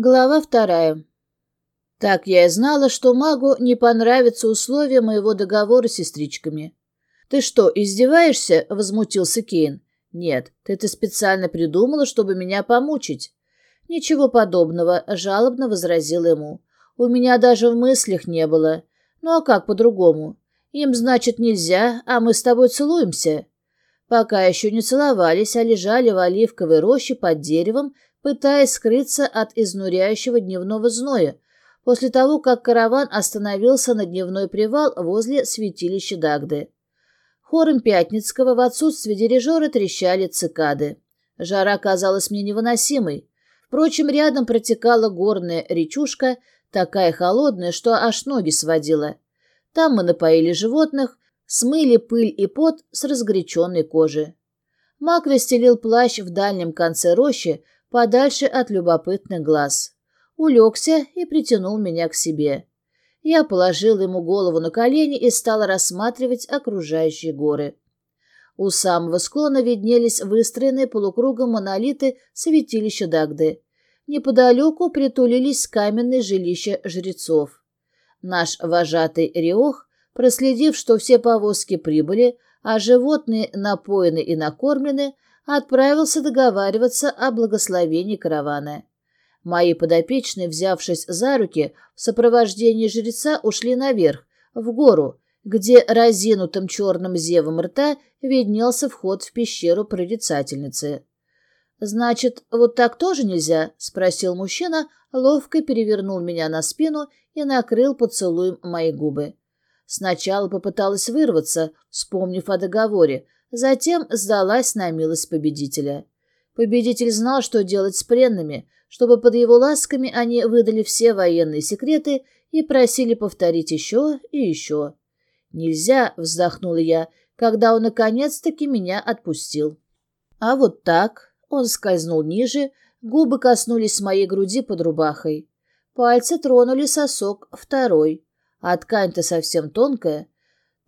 Глава вторая. Так я и знала, что магу не понравятся условия моего договора с сестричками. «Ты что, издеваешься?» — возмутился Кейн. «Нет, ты это специально придумала, чтобы меня помучить». «Ничего подобного», — жалобно возразил ему. «У меня даже в мыслях не было. Ну а как по-другому? Им, значит, нельзя, а мы с тобой целуемся». Пока еще не целовались, а лежали в оливковой роще под деревом, пытаясь скрыться от изнуряющего дневного зноя, после того, как караван остановился на дневной привал возле святилища Дагды. Хором Пятницкого в отсутствие дирижера трещали цикады. Жара казалась мне невыносимой. Впрочем, рядом протекала горная речушка, такая холодная, что аж ноги сводила. Там мы напоили животных, смыли пыль и пот с разгоряченной кожи. Мак расстелил плащ в дальнем конце рощи, подальше от любопытных глаз. Улегся и притянул меня к себе. Я положил ему голову на колени и стал рассматривать окружающие горы. У самого склона виднелись выстроенные полукругом монолиты святилища Дагды. Неподалеку притулились каменные жилища жрецов. Наш вожатый Риох, проследив, что все повозки прибыли, а животные напоены и накормлены, отправился договариваться о благословении каравана. Мои подопечные, взявшись за руки, в сопровождении жреца ушли наверх, в гору, где разинутым черным зевом рта виднелся вход в пещеру прорицательницы. «Значит, вот так тоже нельзя?» — спросил мужчина, ловко перевернул меня на спину и накрыл поцелуем мои губы. Сначала попыталась вырваться, вспомнив о договоре, Затем сдалась на милость победителя. Победитель знал, что делать с пленными, чтобы под его ласками они выдали все военные секреты и просили повторить еще и еще. «Нельзя», — вздохнула я, когда он наконец-таки меня отпустил. А вот так он скользнул ниже, губы коснулись моей груди под рубахой. Пальцы тронули сосок второй, а ткань-то совсем тонкая —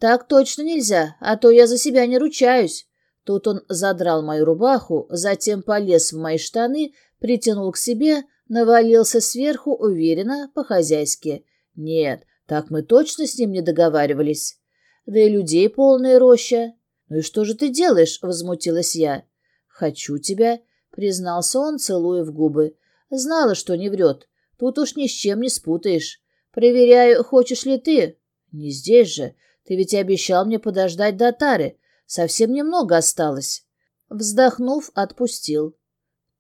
«Так точно нельзя, а то я за себя не ручаюсь». Тут он задрал мою рубаху, затем полез в мои штаны, притянул к себе, навалился сверху уверенно, по-хозяйски. «Нет, так мы точно с ним не договаривались. Да и людей полная роща». «Ну и что же ты делаешь?» — возмутилась я. «Хочу тебя», — признался он, целуя в губы. «Знала, что не врет. Тут уж ни с чем не спутаешь. Проверяю, хочешь ли ты?» «Не здесь же. Ты ведь обещал мне подождать до Тары. Совсем немного осталось. Вздохнув, отпустил.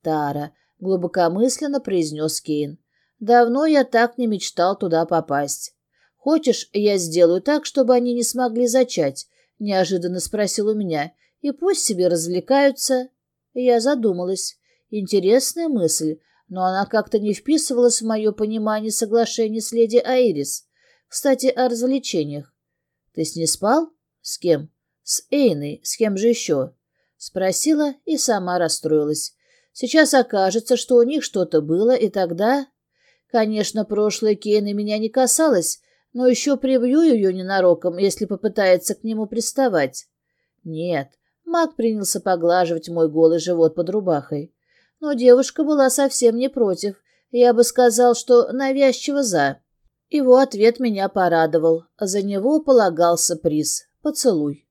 Тара, глубокомысленно произнес Кейн. Давно я так не мечтал туда попасть. Хочешь, я сделаю так, чтобы они не смогли зачать? Неожиданно спросил у меня. И пусть себе развлекаются. Я задумалась. Интересная мысль, но она как-то не вписывалась в мое понимание соглашения с леди Айрис. Кстати, о развлечениях. Ты с ней спал? С кем? С Эйной. С кем же еще? Спросила и сама расстроилась. Сейчас окажется, что у них что-то было, и тогда... Конечно, прошлое Кейна меня не касалось, но еще прибью ее ненароком, если попытается к нему приставать. Нет, маг принялся поглаживать мой голый живот под рубахой. Но девушка была совсем не против. Я бы сказал, что навязчиво за. Его ответ меня порадовал. За него полагался приз — поцелуй.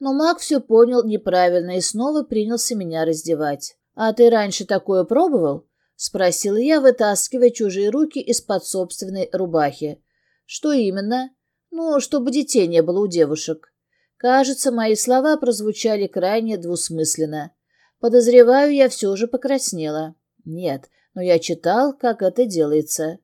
Но маг все понял неправильно и снова принялся меня раздевать. «А ты раньше такое пробовал?» — спросила я, вытаскивая чужие руки из-под собственной рубахи. «Что именно?» «Ну, чтобы детей не было у девушек». Кажется, мои слова прозвучали крайне двусмысленно. Подозреваю, я все же покраснела. Нет, но я читал, как это делается.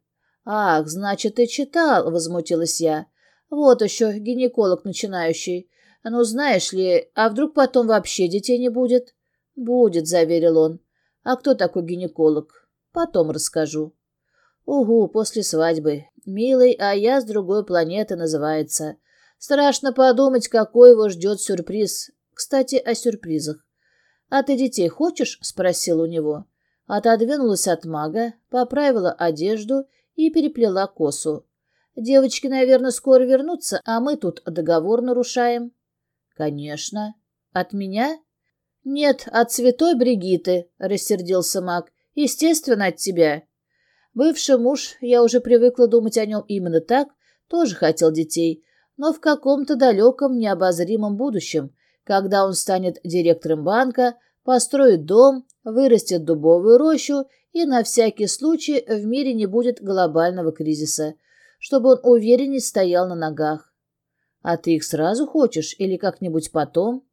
«Ах, значит, ты читал!» — возмутилась я. «Вот еще гинеколог начинающий. Ну, знаешь ли, а вдруг потом вообще детей не будет?» «Будет», — заверил он. «А кто такой гинеколог?» «Потом расскажу». «Угу, после свадьбы. Милый, а я с другой планеты называется. Страшно подумать, какой его ждет сюрприз. Кстати, о сюрпризах. «А ты детей хочешь?» — спросил у него. Отодвинулась от мага, поправила одежду и переплела косу. «Девочки, наверное, скоро вернутся, а мы тут договор нарушаем». «Конечно. От меня?» «Нет, от святой Бригиты», — рассердился маг. «Естественно, от тебя». Бывший муж, я уже привыкла думать о нем именно так, тоже хотел детей, но в каком-то далеком необозримом будущем, когда он станет директором банка, построит дом, вырастет дубовую рощу и на всякий случай в мире не будет глобального кризиса, чтобы он увереннее стоял на ногах. А ты их сразу хочешь или как-нибудь потом?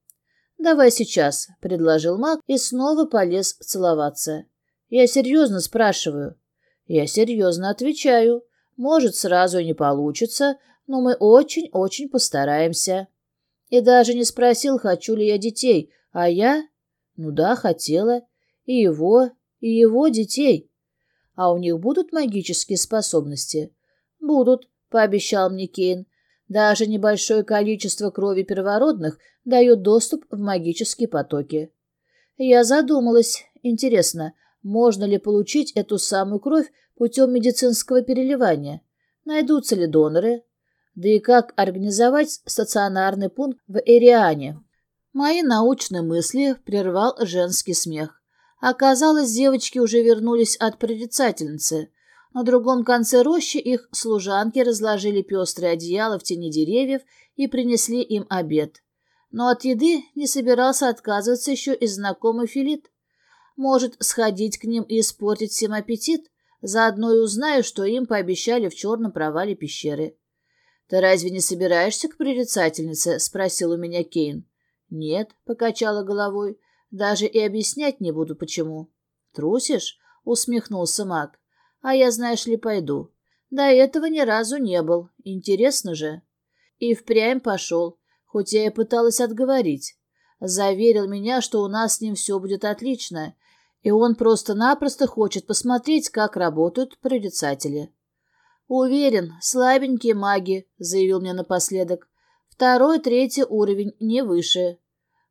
Давай сейчас, — предложил маг и снова полез целоваться. Я серьезно спрашиваю. Я серьезно отвечаю. Может, сразу и не получится, но мы очень-очень постараемся. И даже не спросил, хочу ли я детей, а я... Ну да, хотела. И его, и его детей. А у них будут магические способности? Будут, пообещал мне Кейн. Даже небольшое количество крови первородных дает доступ в магические потоки. Я задумалась. Интересно, можно ли получить эту самую кровь путем медицинского переливания? Найдутся ли доноры? Да и как организовать стационарный пункт в Эриане? Мои научные мысли прервал женский смех. Оказалось, девочки уже вернулись от прорицательницы. На другом конце рощи их служанки разложили пестрые одеяла в тени деревьев и принесли им обед. Но от еды не собирался отказываться еще и знакомый Филит. Может, сходить к ним и испортить всем аппетит? Заодно и узнаю, что им пообещали в черном провале пещеры. «Ты разве не собираешься к прорицательнице?» — спросил у меня Кейн. «Нет», — покачала головой, — «даже и объяснять не буду, почему». «Трусишь?» — усмехнулся маг. А я, знаешь ли, пойду. До этого ни разу не был. Интересно же. И впрямь пошел, хоть я и пыталась отговорить. Заверил меня, что у нас с ним все будет отлично, и он просто-напросто хочет посмотреть, как работают прорицатели. «Уверен, слабенькие маги», — заявил мне напоследок. «Второй, третий уровень, не выше.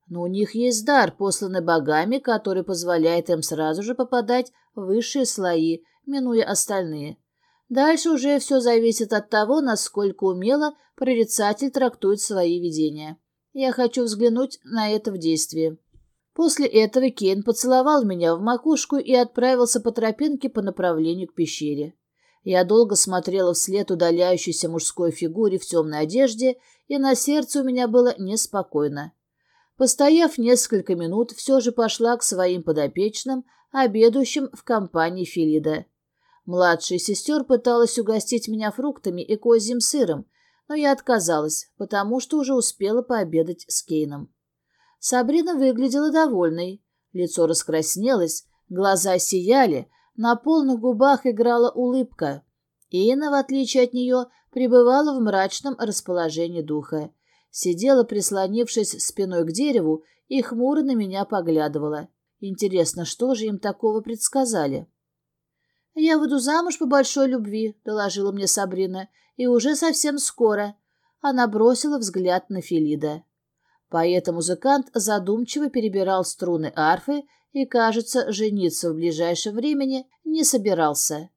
Но у них есть дар, посланный богами, который позволяет им сразу же попадать в высшие слои, минуя остальные. Дальше уже все зависит от того, насколько умело прорицатель трактует свои видения. Я хочу взглянуть на это в действии. После этого Кейн поцеловал меня в макушку и отправился по тропинке по направлению к пещере. Я долго смотрела вслед удаляющейся мужской фигуре в темной одежде, и на сердце у меня было неспокойно. Постояв несколько минут, все же пошла к своим подопечным, обедающим в компании Филида. Младшая сестер пыталась угостить меня фруктами и козьим сыром, но я отказалась, потому что уже успела пообедать с Кейном. Сабрина выглядела довольной. Лицо раскраснелось, глаза сияли, на полных губах играла улыбка. Ина, в отличие от нее, пребывала в мрачном расположении духа. Сидела, прислонившись спиной к дереву, и хмуро на меня поглядывала. Интересно, что же им такого предсказали? «Я выйду замуж по большой любви», — доложила мне Сабрина, — «и уже совсем скоро». Она бросила взгляд на Филида. Поэт-музыкант задумчиво перебирал струны арфы и, кажется, жениться в ближайшее времени не собирался.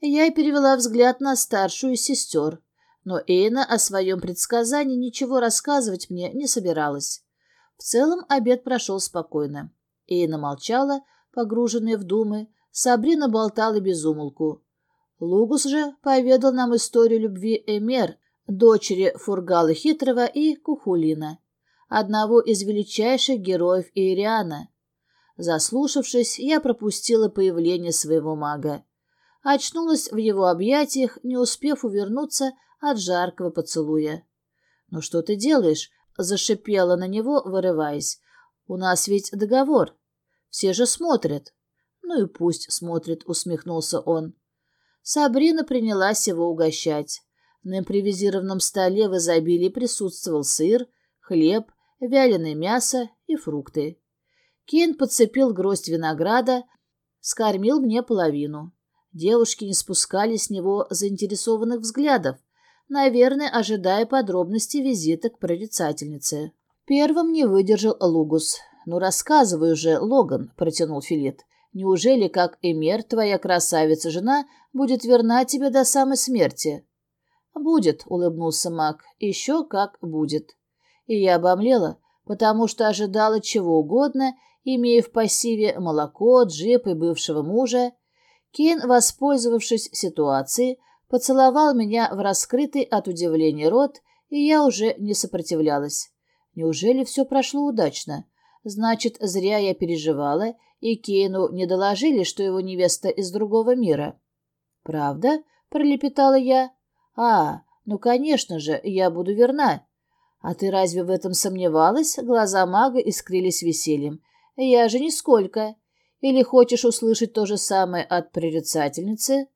Я перевела взгляд на старшую сестер, но Эйна о своем предсказании ничего рассказывать мне не собиралась. В целом обед прошел спокойно. Эйна молчала, погруженная в думы, Сабрина болтала без умолку. Лугус же поведал нам историю любви Эмер, дочери Фургала Хитрого и Кухулина, одного из величайших героев Ириана. Заслушавшись, я пропустила появление своего мага. Очнулась в его объятиях, не успев увернуться от жаркого поцелуя. «Ну что ты делаешь?» — зашипела на него, вырываясь. «У нас ведь договор. Все же смотрят». «Ну и пусть смотрит», — усмехнулся он. Сабрина принялась его угощать. На импровизированном столе в изобилии присутствовал сыр, хлеб, вяленое мясо и фрукты. Кен подцепил гроздь винограда, скормил мне половину. Девушки не спускали с него заинтересованных взглядов, наверное, ожидая подробностей визита к прорицательнице. Первым не выдержал Лугус. «Ну, рассказывай уже, Логан», — протянул Филит. Неужели, как Эмер, твоя красавица-жена будет верна тебе до самой смерти? Будет, улыбнулся маг, еще как будет. И я обомлела, потому что ожидала чего угодно, имея в пассиве молоко, джип и бывшего мужа. Кейн, воспользовавшись ситуацией, поцеловал меня в раскрытый от удивления рот, и я уже не сопротивлялась. Неужели все прошло удачно? Значит, зря я переживала, и Кейну не доложили, что его невеста из другого мира. «Правда?» — пролепетала я. «А, ну, конечно же, я буду верна». «А ты разве в этом сомневалась?» Глаза мага искрились весельем. «Я же нисколько. Или хочешь услышать то же самое от прорицательницы?»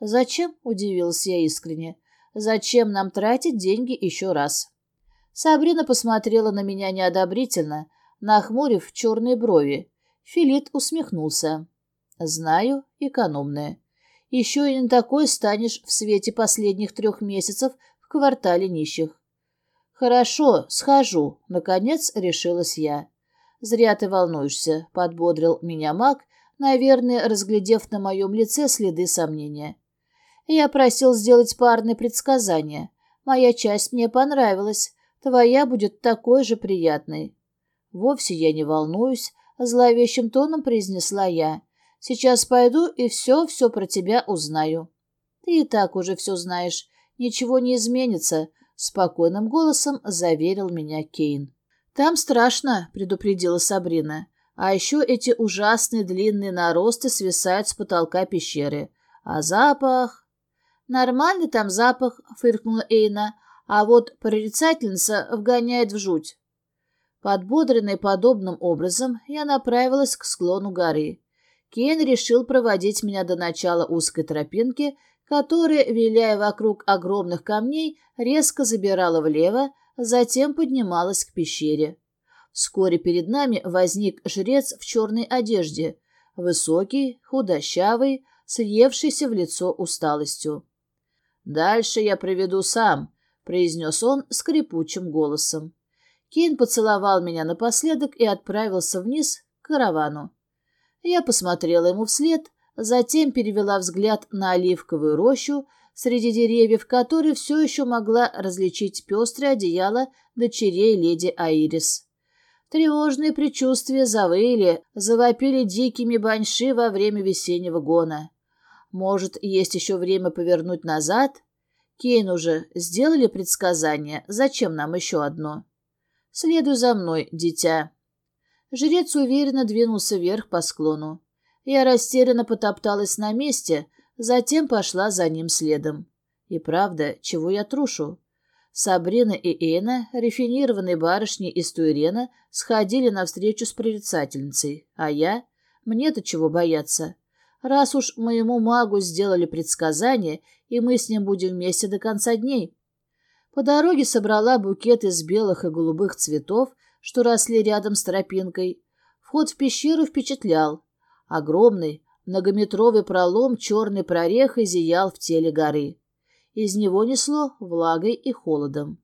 «Зачем?» — удивилась я искренне. «Зачем нам тратить деньги еще раз?» Сабрина посмотрела на меня неодобрительно, нахмурив черные брови. Филит усмехнулся. «Знаю, экономная. Еще и не такой станешь в свете последних трех месяцев в квартале нищих». «Хорошо, схожу», — наконец решилась я. «Зря ты волнуешься», — подбодрил меня маг, наверное, разглядев на моем лице следы сомнения. Я просил сделать парные предсказания. Моя часть мне понравилась, твоя будет такой же приятной. Вовсе я не волнуюсь, зловещим тоном произнесла я. Сейчас пойду и все-все про тебя узнаю. Ты и так уже все знаешь, ничего не изменится, спокойным голосом заверил меня Кейн. Там страшно, предупредила Сабрина. А еще эти ужасные длинные наросты свисают с потолка пещеры. А запах... «Нормальный там запах», — фыркнула Эйна, «а вот прорицательница вгоняет в жуть». Подбодренный подобным образом, я направилась к склону горы. Кен решил проводить меня до начала узкой тропинки, которая, виляя вокруг огромных камней, резко забирала влево, затем поднималась к пещере. Вскоре перед нами возник жрец в черной одежде, высокий, худощавый, съевшийся в лицо усталостью. «Дальше я приведу сам», — произнес он скрипучим голосом. Кейн поцеловал меня напоследок и отправился вниз к каравану. Я посмотрела ему вслед, затем перевела взгляд на оливковую рощу, среди деревьев которой все еще могла различить пестрое одеяло дочерей леди Аирис. Тревожные предчувствия завыли, завопили дикими баньши во время весеннего гона. Может, есть еще время повернуть назад? Кейн уже сделали предсказание. Зачем нам еще одно? Следуй за мной, дитя. Жрец уверенно двинулся вверх по склону. Я растерянно потопталась на месте, затем пошла за ним следом. И правда, чего я трушу? Сабрина и Эйна, рафинированные барышни из Туирена, сходили навстречу с прорицательницей, а я? Мне-то чего бояться? Раз уж моему магу сделали предсказание, и мы с ним будем вместе до конца дней. По дороге собрала букет из белых и голубых цветов, что росли рядом с тропинкой. Вход в пещеру впечатлял. Огромный, многометровый пролом черной прорехой зиял в теле горы. Из него несло влагой и холодом.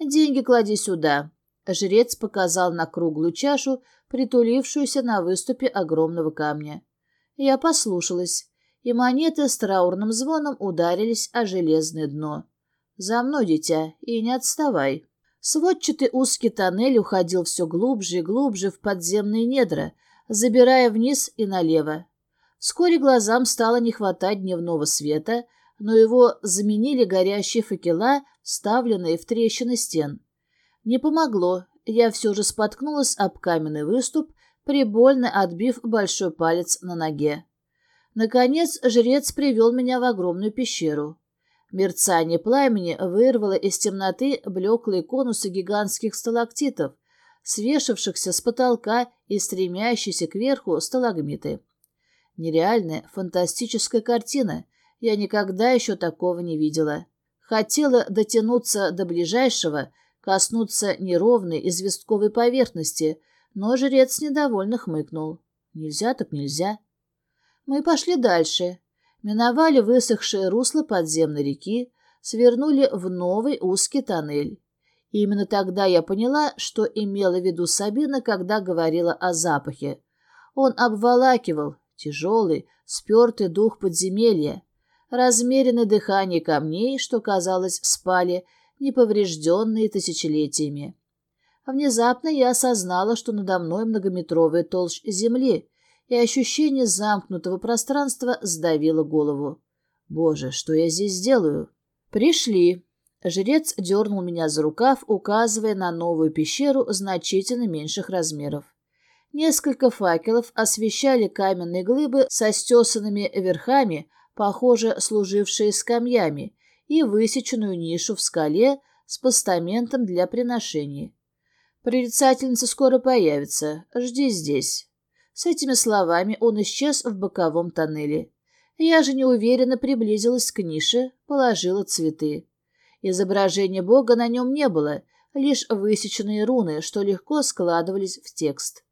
«Деньги клади сюда», — жрец показал на круглую чашу, притулившуюся на выступе огромного камня. Я послушалась, и монеты с траурным звоном ударились о железное дно. «За мной, дитя, и не отставай». Сводчатый узкий тоннель уходил все глубже и глубже в подземные недра, забирая вниз и налево. Вскоре глазам стало не хватать дневного света, но его заменили горящие факела, вставленные в трещины стен. Не помогло, я все же споткнулась об каменный выступ прибольно отбив большой палец на ноге. Наконец жрец привел меня в огромную пещеру. Мерцание пламени вырвало из темноты блеклые конусы гигантских сталактитов, свешившихся с потолка и стремящиеся кверху сталагмиты. Нереальная, фантастическая картина. Я никогда еще такого не видела. Хотела дотянуться до ближайшего, коснуться неровной известковой поверхности — но жрец недовольно хмыкнул. Нельзя так нельзя. Мы пошли дальше. Миновали высохшее русло подземной реки, свернули в новый узкий тоннель. И именно тогда я поняла, что имела в виду Сабина, когда говорила о запахе. Он обволакивал, тяжелый, спертый дух подземелья, размеренное дыхание камней, что, казалось, спали, неповрежденные тысячелетиями. Внезапно я осознала, что надо мной многометровая толщ земли, и ощущение замкнутого пространства сдавило голову. «Боже, что я здесь делаю?» «Пришли». Жрец дернул меня за рукав, указывая на новую пещеру значительно меньших размеров. Несколько факелов освещали каменные глыбы со стесанными верхами, похоже, служившие скамьями, и высеченную нишу в скале с постаментом для приношений. «Прорицательница скоро появится. Жди здесь». С этими словами он исчез в боковом тоннеле. Я же неуверенно приблизилась к нише, положила цветы. Изображения Бога на нем не было, лишь высеченные руны, что легко складывались в текст.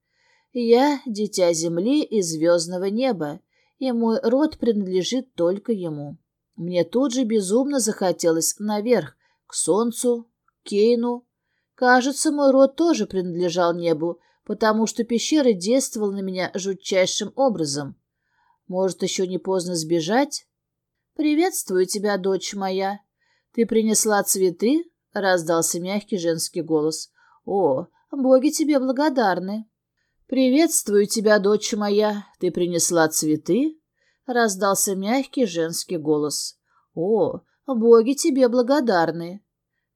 «Я — дитя земли и звездного неба, и мой род принадлежит только ему». Мне тут же безумно захотелось наверх, к солнцу, к Кейну. Кажется, мой род тоже принадлежал небу, потому что пещера действовала на меня жутчайшим образом. Может, еще не поздно сбежать? «Приветствую тебя, дочь моя. Ты принесла цветы?» — раздался мягкий женский голос. «О, боги тебе благодарны». «Приветствую тебя, дочь моя. Ты принесла цветы?» — раздался мягкий женский голос. «О, боги тебе благодарны!»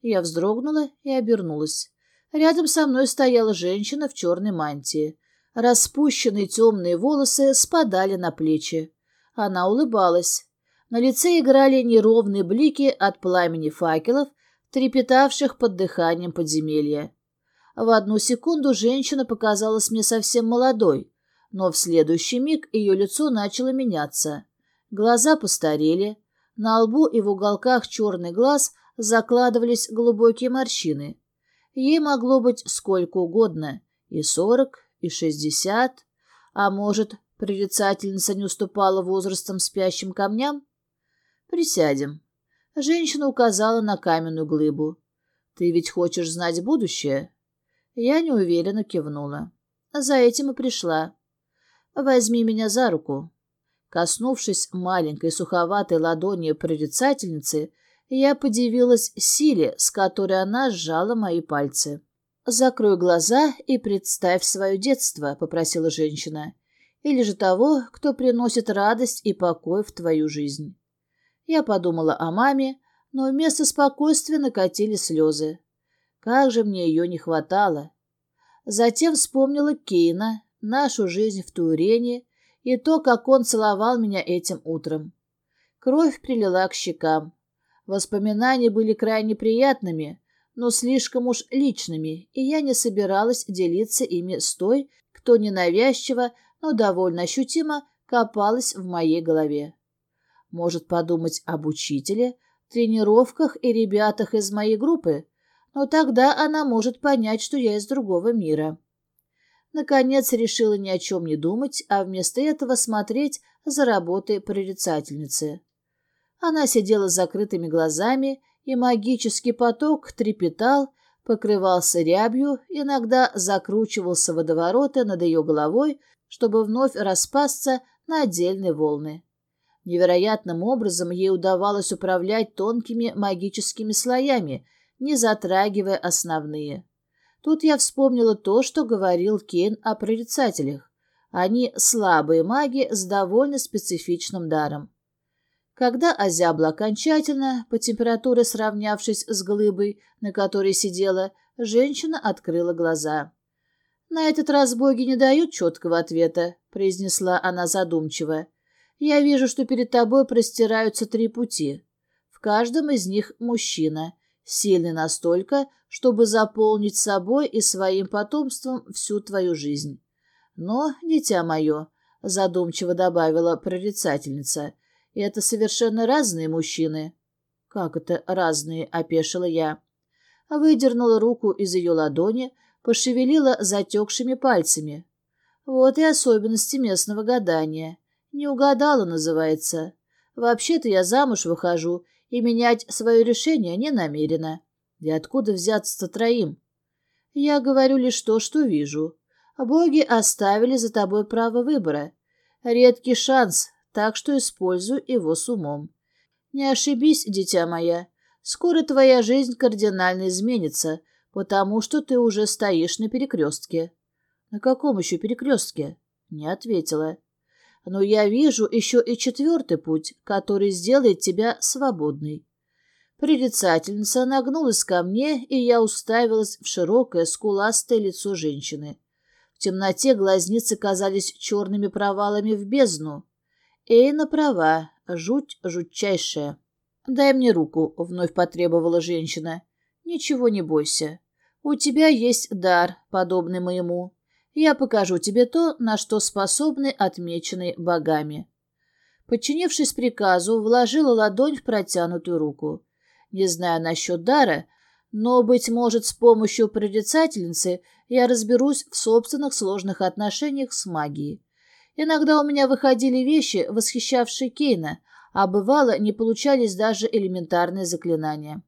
Я вздрогнула и обернулась. Рядом со мной стояла женщина в черной мантии. Распущенные темные волосы спадали на плечи. Она улыбалась. На лице играли неровные блики от пламени факелов, трепетавших под дыханием подземелья. В одну секунду женщина показалась мне совсем молодой, но в следующий миг ее лицо начало меняться. Глаза постарели, на лбу и в уголках черный глаз закладывались глубокие морщины. Ей могло быть сколько угодно, и сорок, и шестьдесят, а может, прорицательница не уступала возрастом спящим камням? Присядем. Женщина указала на каменную глыбу. Ты ведь хочешь знать будущее? Я неуверенно кивнула. За этим и пришла. Возьми меня за руку. Коснувшись маленькой суховатой ладони прорицательницы, я подивилась силе, с которой она сжала мои пальцы. «Закрой глаза и представь свое детство», — попросила женщина. «Или же того, кто приносит радость и покой в твою жизнь». Я подумала о маме, но вместо спокойствия накатили слезы. Как же мне ее не хватало. Затем вспомнила Кейна, нашу жизнь в Турене и то, как он целовал меня этим утром. Кровь прилила к щекам. Воспоминания были крайне приятными, но слишком уж личными, и я не собиралась делиться ими с той, кто ненавязчиво, но довольно ощутимо копалась в моей голове. Может подумать об учителе, тренировках и ребятах из моей группы, но тогда она может понять, что я из другого мира. Наконец решила ни о чем не думать, а вместо этого смотреть за работой прорицательницы. Она сидела с закрытыми глазами, и магический поток трепетал, покрывался рябью, иногда закручивался водовороты над ее головой, чтобы вновь распасться на отдельные волны. Невероятным образом ей удавалось управлять тонкими магическими слоями, не затрагивая основные. Тут я вспомнила то, что говорил Кейн о прорицателях. Они слабые маги с довольно специфичным даром. Когда озябла окончательно, по температуре сравнявшись с глыбой, на которой сидела, женщина открыла глаза. «На этот раз боги не дают четкого ответа», — произнесла она задумчиво. «Я вижу, что перед тобой простираются три пути. В каждом из них мужчина, сильный настолько, чтобы заполнить собой и своим потомством всю твою жизнь. Но, дитя мое, — задумчиво добавила прорицательница, — это совершенно разные мужчины. — Как это разные? — опешила я. Выдернула руку из ее ладони, пошевелила затекшими пальцами. Вот и особенности местного гадания. Не угадала, называется. Вообще-то я замуж выхожу и менять свое решение не намерена. И откуда взяться-то троим? Я говорю лишь то, что вижу. Боги оставили за тобой право выбора. Редкий шанс, так что используй его с умом. Не ошибись, дитя моя. Скоро твоя жизнь кардинально изменится, потому что ты уже стоишь на перекрестке. На каком еще перекрестке? Не ответила. Но я вижу еще и четвертый путь, который сделает тебя свободной. Прорицательница нагнулась ко мне, и я уставилась в широкое, скуластое лицо женщины. В темноте глазницы казались черными провалами в бездну. Эйна права, жуть жутчайшая. «Дай мне руку», — вновь потребовала женщина. «Ничего не бойся. У тебя есть дар, подобный моему. Я покажу тебе то, на что способны отмеченные богами». Подчинившись приказу, вложила ладонь в протянутую руку. Не знаю насчет дара, но, быть может, с помощью прорицательницы я разберусь в собственных сложных отношениях с магией. Иногда у меня выходили вещи, восхищавшие Кейна, а бывало не получались даже элементарные заклинания.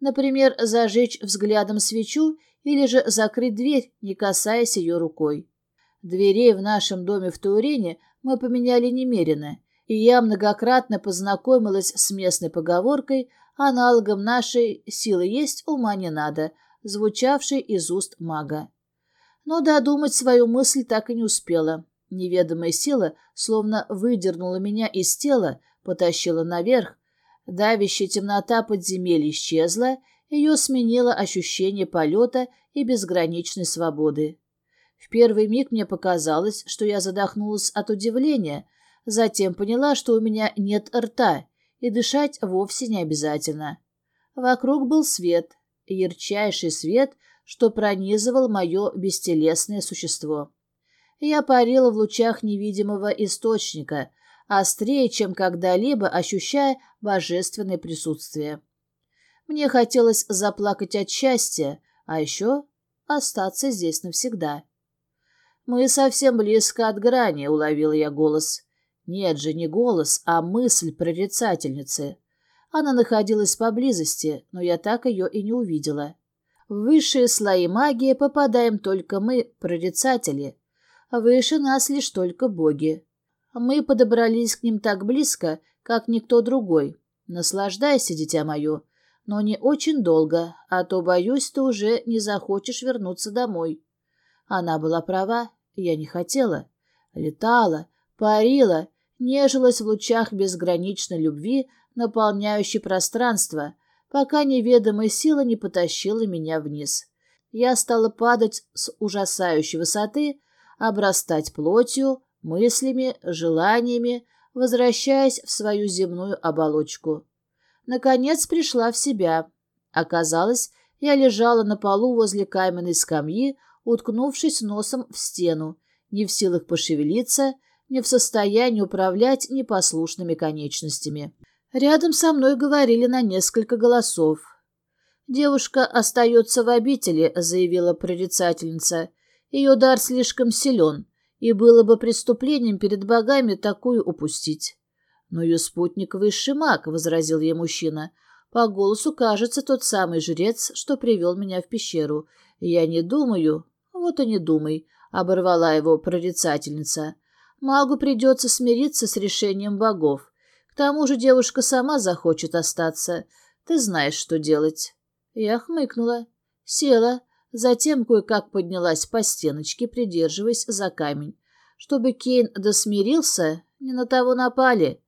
Например, зажечь взглядом свечу или же закрыть дверь, не касаясь ее рукой. Дверей в нашем доме в Турине мы поменяли немерено, и я многократно познакомилась с местной поговоркой, аналогом нашей «силы есть, ума не надо», звучавшей из уст мага. Но додумать свою мысль так и не успела. Неведомая сила словно выдернула меня из тела, потащила наверх. Давящая темнота подземелья исчезла, ее сменило ощущение полета и безграничной свободы. В первый миг мне показалось, что я задохнулась от удивления, затем поняла, что у меня нет рта, и дышать вовсе не обязательно. Вокруг был свет, ярчайший свет, что пронизывал мое бестелесное существо. Я парила в лучах невидимого источника, острее, чем когда-либо ощущая божественное присутствие. Мне хотелось заплакать от счастья, а еще остаться здесь навсегда. «Мы совсем близко от грани», — уловил я голос. Нет же, не голос, а мысль прорицательницы. Она находилась поблизости, но я так ее и не увидела. В высшие слои магии попадаем только мы, прорицатели. Выше нас лишь только боги. Мы подобрались к ним так близко, как никто другой. Наслаждайся, дитя мое, но не очень долго, а то, боюсь, ты уже не захочешь вернуться домой. Она была права, я не хотела. Летала, парила, нежилась в лучах безграничной любви, наполняющей пространство, пока неведомая сила не потащила меня вниз. Я стала падать с ужасающей высоты, обрастать плотью, мыслями, желаниями, возвращаясь в свою земную оболочку. Наконец пришла в себя. Оказалось, я лежала на полу возле каменной скамьи, уткнувшись носом в стену, не в силах пошевелиться, не в состоянии управлять непослушными конечностями. Рядом со мной говорили на несколько голосов. «Девушка остается в обители», — заявила прорицательница. «Ее дар слишком силен, и было бы преступлением перед богами такую упустить». «Но ее спутник — высший маг», — возразил ей мужчина. «По голосу кажется тот самый жрец, что привел меня в пещеру. Я не думаю...» «Вот и не думай», — оборвала его прорицательница. Магу придется смириться с решением богов. К тому же девушка сама захочет остаться. Ты знаешь, что делать. Я хмыкнула. Села, затем кое-как поднялась по стеночке, придерживаясь за камень. Чтобы Кейн досмирился, не на того напали.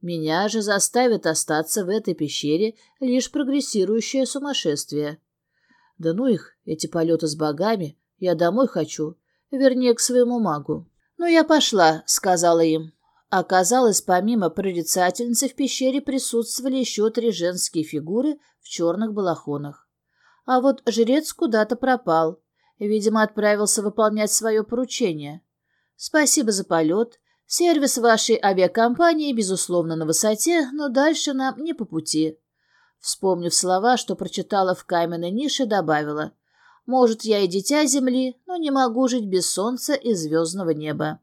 Меня же заставит остаться в этой пещере лишь прогрессирующее сумасшествие. Да ну их, эти полеты с богами, я домой хочу, вернее, к своему магу. «Ну, я пошла», — сказала им. Оказалось, помимо прорицательницы в пещере присутствовали еще три женские фигуры в черных балахонах. А вот жрец куда-то пропал. Видимо, отправился выполнять свое поручение. Спасибо за полет. Сервис вашей авиакомпании, безусловно, на высоте, но дальше нам не по пути. Вспомнив слова, что прочитала в каменной нише, добавила — может, я и дитя земли, но не могу жить без солнца и звездного неба.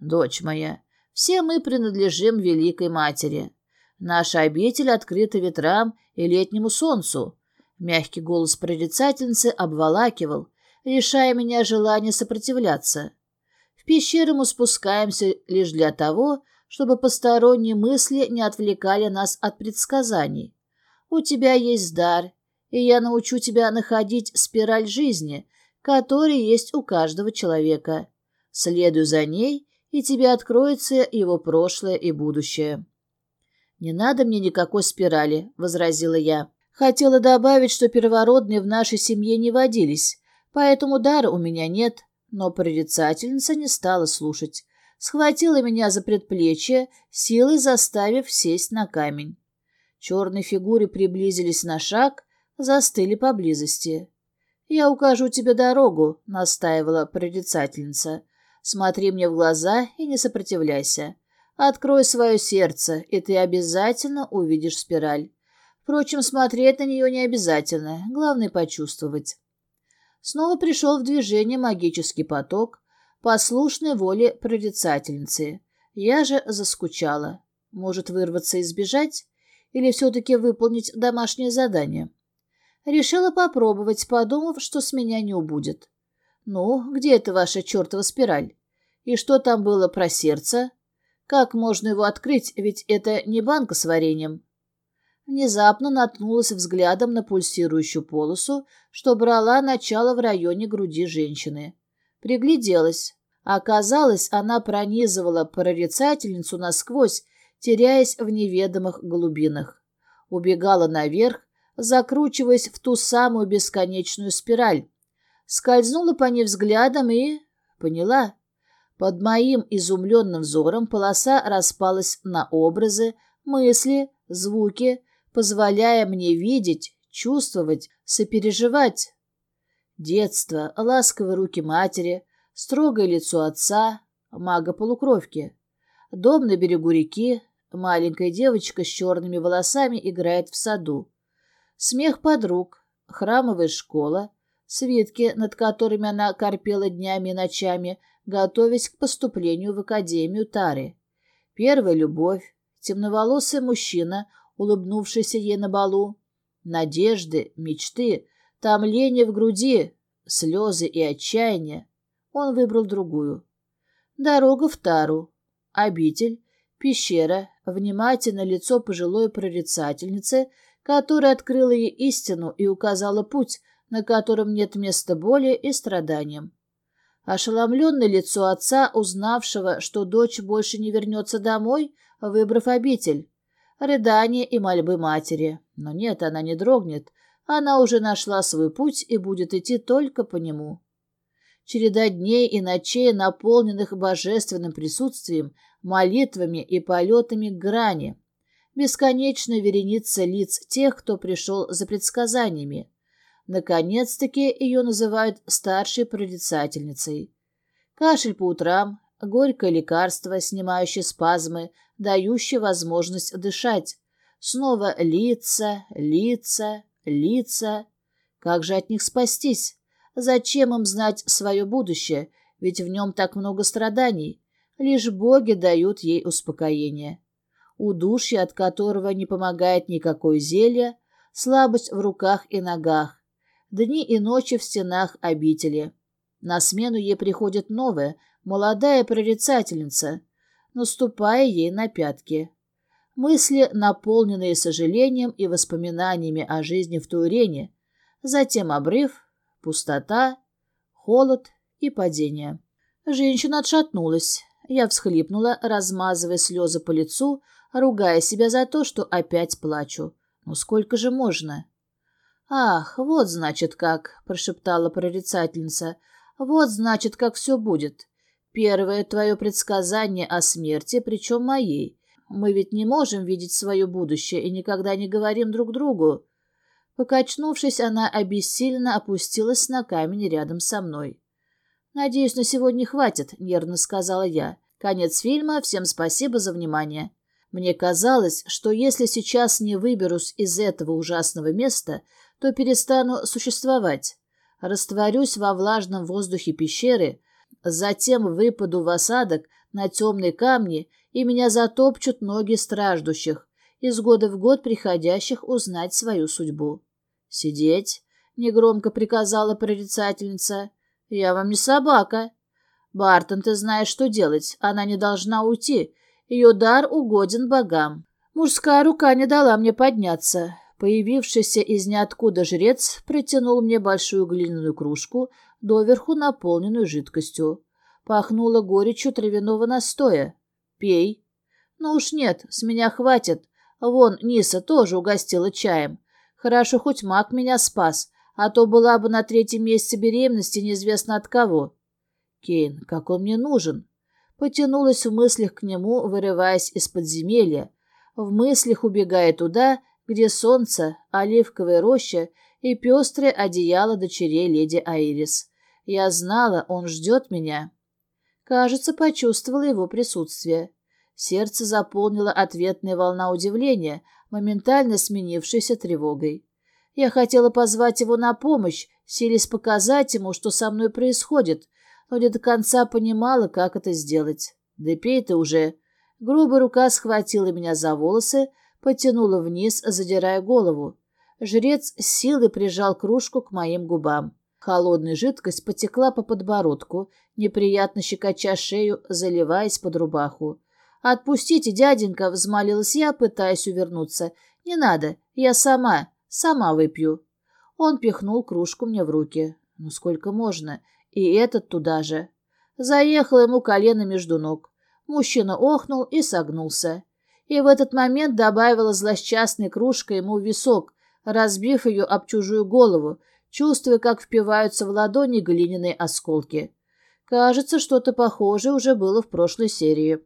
Дочь моя, все мы принадлежим Великой Матери. Наша обитель открыта ветрам и летнему солнцу. Мягкий голос прорицательницы обволакивал, лишая меня желания сопротивляться. В пещеру мы спускаемся лишь для того, чтобы посторонние мысли не отвлекали нас от предсказаний. У тебя есть дар, и я научу тебя находить спираль жизни, которая есть у каждого человека. Следуй за ней, и тебе откроется его прошлое и будущее. «Не надо мне никакой спирали», — возразила я. Хотела добавить, что первородные в нашей семье не водились, поэтому дара у меня нет, но прорицательница не стала слушать. Схватила меня за предплечье, силой заставив сесть на камень. Черные фигуры приблизились на шаг, застыли поблизости. «Я укажу тебе дорогу», — настаивала прорицательница. «Смотри мне в глаза и не сопротивляйся. Открой свое сердце, и ты обязательно увидишь спираль. Впрочем, смотреть на нее не обязательно, главное — почувствовать». Снова пришел в движение магический поток, послушной воле прорицательницы. Я же заскучала. Может, вырваться и сбежать? Или все-таки выполнить домашнее задание? Решила попробовать, подумав, что с меня не убудет. Ну, где эта ваша чертова спираль? И что там было про сердце? Как можно его открыть, ведь это не банка с вареньем? Внезапно наткнулась взглядом на пульсирующую полосу, что брала начало в районе груди женщины. Пригляделась. Оказалось, она пронизывала прорицательницу насквозь, теряясь в неведомых глубинах. Убегала наверх, закручиваясь в ту самую бесконечную спираль. Скользнула по ней взглядом и... поняла. Под моим изумленным взором полоса распалась на образы, мысли, звуки, позволяя мне видеть, чувствовать, сопереживать. Детство, ласковые руки матери, строгое лицо отца, мага-полукровки. Дом на берегу реки, маленькая девочка с черными волосами играет в саду. Смех подруг, храмовая школа, свитки, над которыми она корпела днями и ночами, готовясь к поступлению в Академию Тары. Первая любовь, темноволосый мужчина, улыбнувшийся ей на балу. Надежды, мечты, томление в груди, слезы и отчаяние. Он выбрал другую. Дорога в Тару, обитель, пещера, внимательно лицо пожилой прорицательницы — которая открыла ей истину и указала путь, на котором нет места боли и страданиям. Ошеломленное лицо отца, узнавшего, что дочь больше не вернется домой, выбрав обитель. Рыдание и мольбы матери. Но нет, она не дрогнет. Она уже нашла свой путь и будет идти только по нему. Череда дней и ночей, наполненных божественным присутствием, молитвами и полетами к грани бесконечная вереница лиц тех, кто пришел за предсказаниями. Наконец-таки ее называют старшей прорицательницей. Кашель по утрам, горькое лекарство, снимающее спазмы, дающее возможность дышать. Снова лица, лица, лица. Как же от них спастись? Зачем им знать свое будущее, ведь в нем так много страданий? Лишь боги дают ей успокоение удушье, от которого не помогает никакое зелье, слабость в руках и ногах, дни и ночи в стенах обители. На смену ей приходит новая, молодая прорицательница, наступая ей на пятки. Мысли, наполненные сожалением и воспоминаниями о жизни в Турене, затем обрыв, пустота, холод и падение. Женщина отшатнулась. Я всхлипнула, размазывая слезы по лицу, ругая себя за то, что опять плачу. Ну сколько же можно? «Ах, вот значит как», — прошептала прорицательница. «Вот значит, как все будет. Первое твое предсказание о смерти, причем моей. Мы ведь не можем видеть свое будущее и никогда не говорим друг другу». Покачнувшись, она обессиленно опустилась на камень рядом со мной. «Надеюсь, на сегодня хватит», — нервно сказала я. «Конец фильма. Всем спасибо за внимание». Мне казалось, что если сейчас не выберусь из этого ужасного места, то перестану существовать. Растворюсь во влажном воздухе пещеры, затем выпаду в осадок на темные камни, и меня затопчут ноги страждущих, из года в год приходящих узнать свою судьбу. «Сидеть», — негромко приказала прорицательница. «Я вам не собака». «Бартон, ты знаешь, что делать. Она не должна уйти, ее дар угоден богам. Мужская рука не дала мне подняться. Появившийся из ниоткуда жрец протянул мне большую глиняную кружку, доверху наполненную жидкостью. Пахнуло горечью травяного настоя. «Пей». «Ну уж нет, с меня хватит. Вон, Ниса тоже угостила чаем. Хорошо, хоть маг меня спас, а то была бы на третьем месяце беременности неизвестно от кого». «Кейн, как он мне нужен?» Потянулась в мыслях к нему, вырываясь из подземелья, в мыслях убегая туда, где солнце, оливковая роща и пестрое одеяло дочерей леди Айрис. Я знала, он ждет меня. Кажется, почувствовала его присутствие. Сердце заполнило ответная волна удивления, моментально сменившейся тревогой. Я хотела позвать его на помощь, силясь показать ему, что со мной происходит, но не до конца понимала, как это сделать. Да пей ты уже. Грубая рука схватила меня за волосы, потянула вниз, задирая голову. Жрец силой прижал кружку к моим губам. Холодная жидкость потекла по подбородку, неприятно щекоча шею, заливаясь под рубаху. «Отпустите, дяденька!» — взмолилась я, пытаясь увернуться. «Не надо, я сама, сама выпью». Он пихнул кружку мне в руки. «Ну сколько можно?» И этот туда же. Заехал ему колено между ног. Мужчина охнул и согнулся. И в этот момент добавила злосчастной кружкой ему в висок, разбив ее об чужую голову, чувствуя, как впиваются в ладони глиняные осколки. Кажется, что-то похожее уже было в прошлой серии.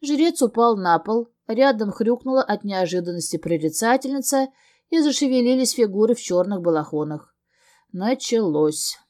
Жрец упал на пол, рядом хрюкнула от неожиданности прорицательница, и зашевелились фигуры в черных балахонах. Началось.